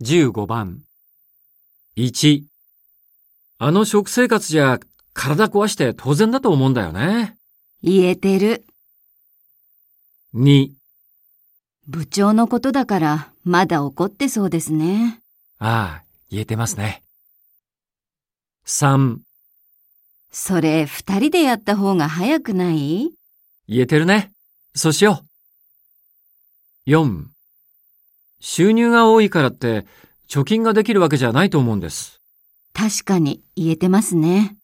15番。1。あの食生活じゃ体壊して当然だと思うんだよね。言えてる。2。部長のことだからまだ怒ってそうですね。ああ、言えてますね。3。それ二人でやった方が早くない？言えてるね。そうしよう。4。収入が多いからって貯金ができるわけじゃないと思うんです。確かに言えてますね。